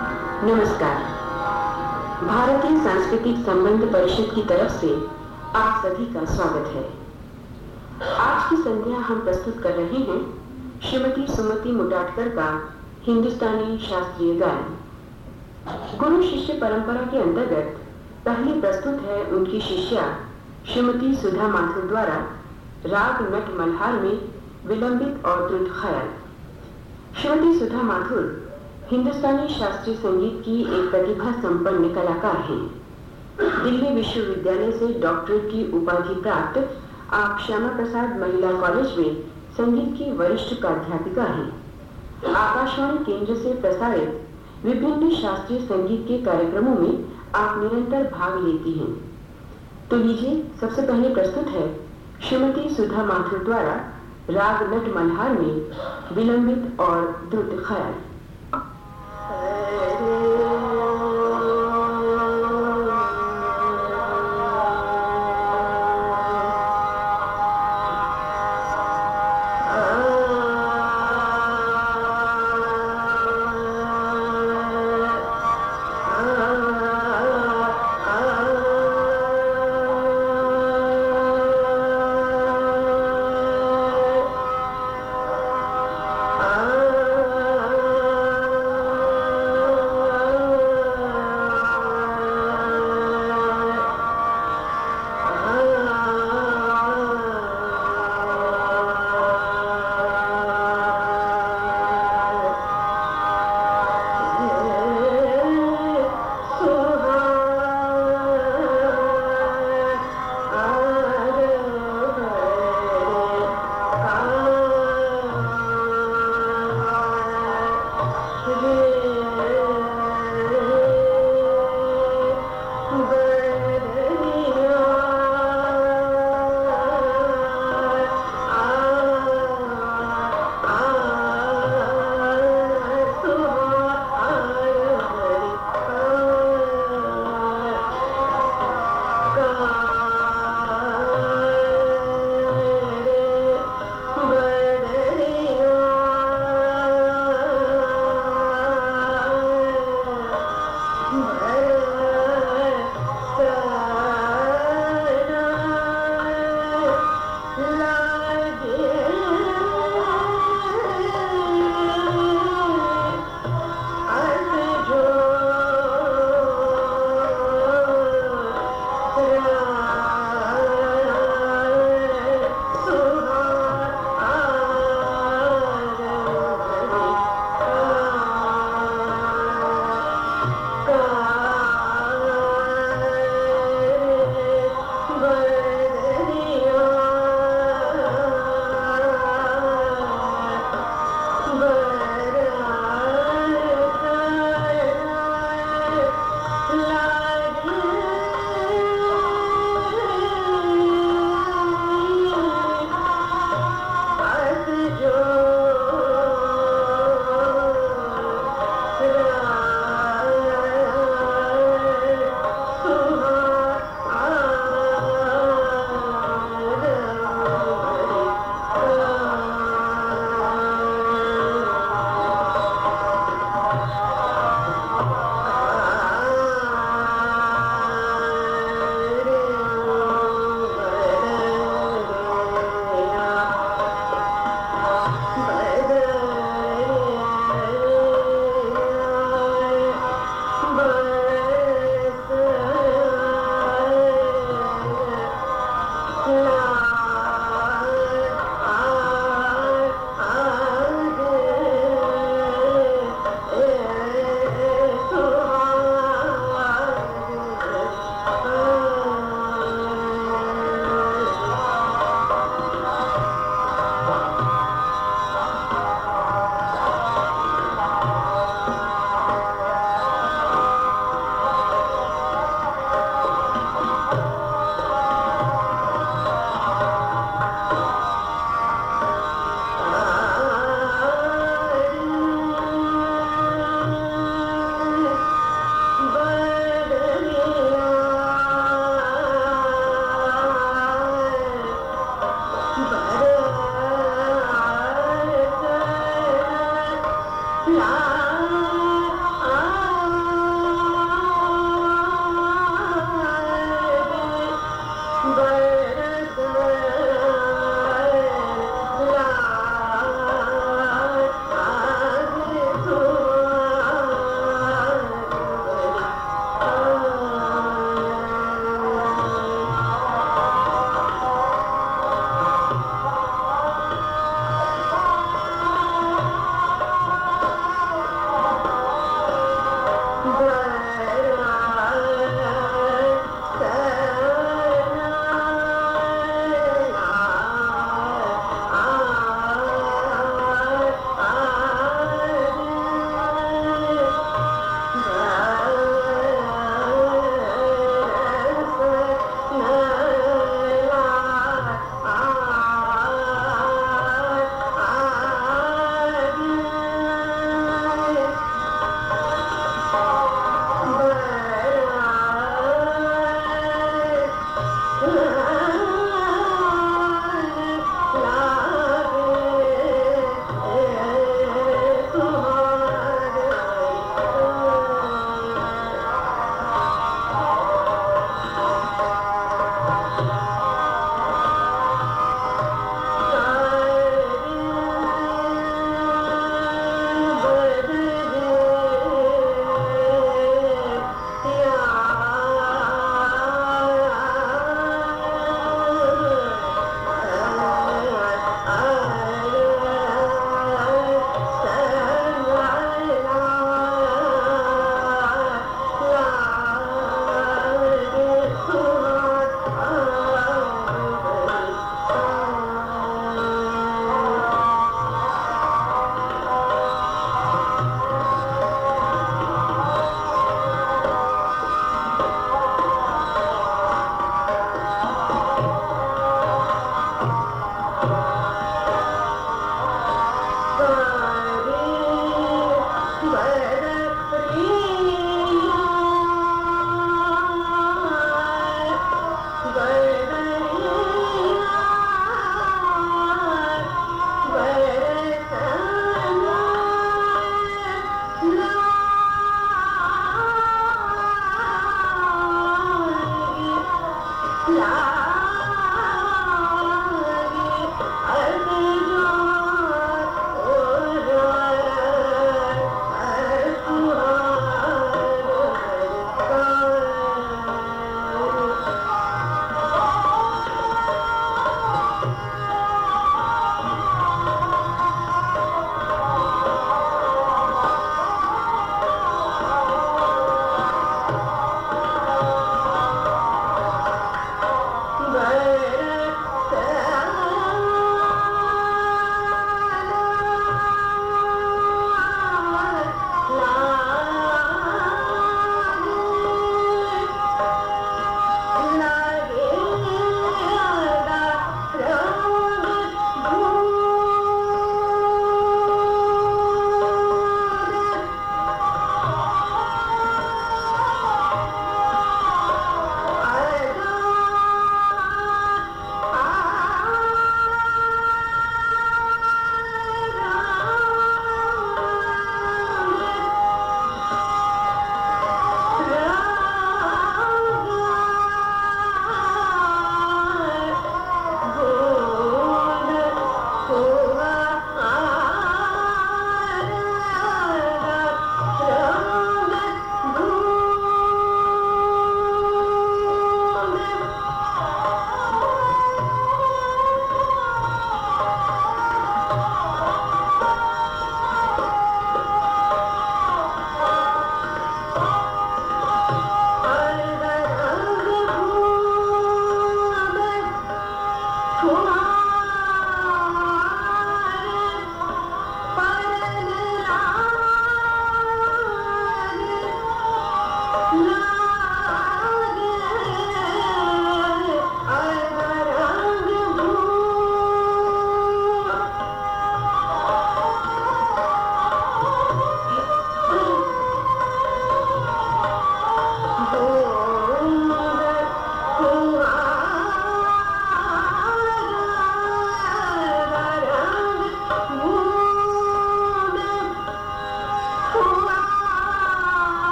नमस्कार। भारतीय सांस्कृतिक संबंध परिषद की तरफ़ से आप सभी का स्वागत है। आज की संध्या हम प्रस्तुत कर रहे हैं श्रीमती सुमति मुटाटकर का हिंदुस्तानी शास्त्रीय गायन। गुरु शिष्य परंपरा के अंतर्गत पहली प्रस्तुत है उनकी शिष्या श्रीमती सुधा माथुर द्वारा राग नट मल्हार में विलंबित और द्रुत ख्याल। श्रीमती सुधा माथुर हिंदुस्तानी शास्त्रीय संगीत की एक प्रतिभा संपन्न कलाकार हैं। दिल्ली विश्वविद्यालय से डॉक्टरेट की उपाधि प्राप्त आप श्यामा प्रसाद महिला कॉलेज में संगीत की वरिष्ठ प्राध्यापिका हैं। आकाशवाणी केंद्र से प्रसारित विभिन्न शास्त्रीय संगीत के कार्यक्रमों में आप निरंतर भाग लेती हैं। तो लीजिए, सबसे पहले प्रस्तुत है श्रीमती सुधा माथुर द्वारा राग नट मल्हार में विलंबित और द्रुत ख्याल।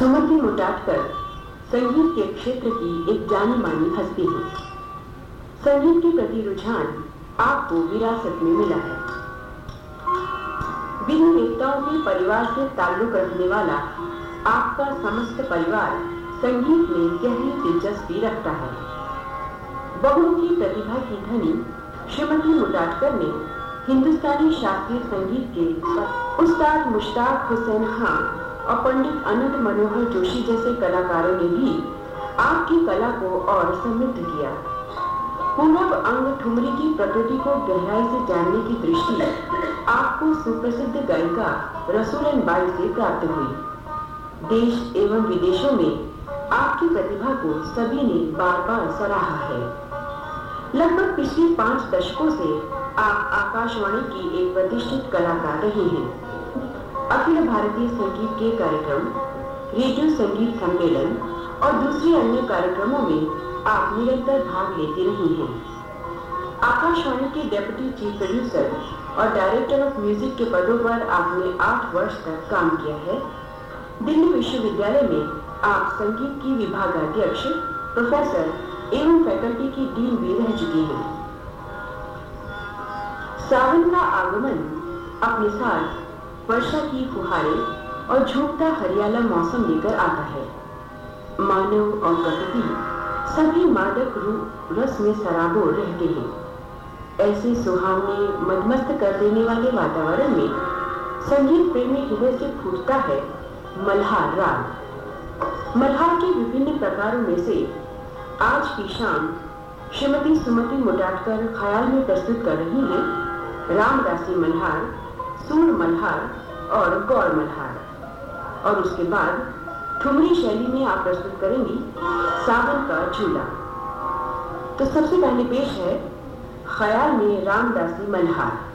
सुमति मुटाटकर संगीत के क्षेत्र की एक जानी मानी हस्ती है संगीत के प्रति रुझान आपको विरासत में मिला है। विभिन्न नेताओं के परिवार से ताल्लुक रखने वाला आपका समस्त परिवार संगीत में गहरी दिलचस्पी रखता है। बहुमुखी प्रतिभा की धनी श्रीमती मुटाटकर ने हिंदुस्तानी शास्त्रीय संगीत के उस्ताद मुश्ताक हुसैन खान और पंडित अनंत मनोहर जोशी जैसे कलाकारों ने भी आपकी कला को और समृद्ध किया। पूर्व अंग ठुमरी की प्रकृति को गहराई से जानने की दृष्टि आपको सुप्रसिद्ध गायिका रसूलन बाई से प्राप्त हुई। देश एवं विदेशों में आपकी प्रतिभा को सभी ने बार बार सराहा है। लगभग पिछले पाँच दशकों से आप आकाशवाणी की एक प्रतिष्ठित कलाकार रहे हैं। अखिल भारतीय संगीत के कार्यक्रम, रेडियो संगीत सम्मेलन और दूसरे अन्य कार्यक्रमों में आप निरंतर भाग लेते रही हैं। आकाशवाणी के डेप्यूटी चीफ प्रोड्यूसर और डायरेक्टर ऑफ़ म्यूज़िक के पदों पर आपने आठ वर्ष तक काम किया है। दिल्ली विश्वविद्यालय में आप संगीत की विभागाध्यक्ष, प्रोफेसर एवं फैकल्टी की डीन भी रह चुकी हैं। सावन का आगमन अपने साथ वर्षा की फुहारें और झूठता हरियाला मौसम लेकर आता है। मानव और प्रकृति सभी मादक रूप रस में सराबोर रहते हैं। ऐसे सुहावने मदमस्त कर देने वाले वातावरण में संगीत प्रेमी हृदय से फूटता है मल्हार राग। मल्हार के विभिन्न प्रकारों में से आज की शाम श्रीमती सुमति मुटाटकर ख्याल में प्रस्तुत कर रही हैं रामदासी मल्हार, सूर मल्हार और गौर मल्हार और उसके बाद ठुमरी शैली में आप प्रस्तुत करेंगी सावन का झूला। तो सबसे पहले पेश है, ख्याल में रामदासी मल्हार।